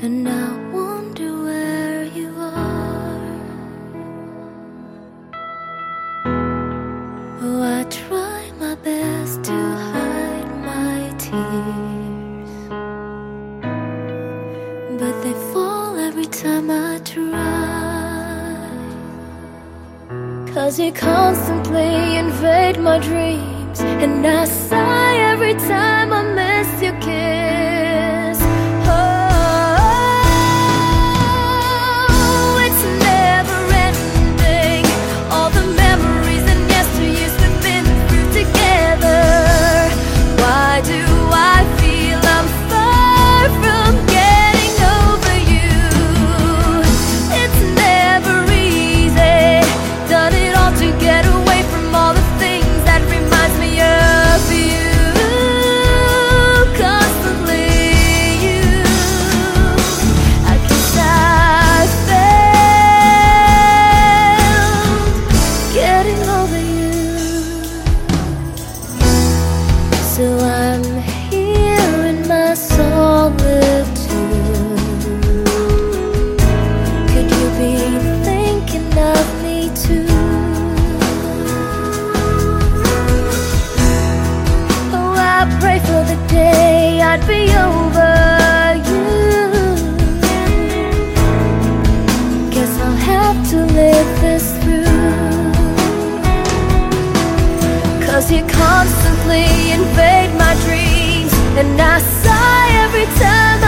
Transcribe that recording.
and I wonder where you are. Oh, I try my best to hide my tears, but they fall every time I try. Cause you constantly invade my dreams, and I sigh every time I'm. Over you. You constantly invade my dreams, and I sigh every time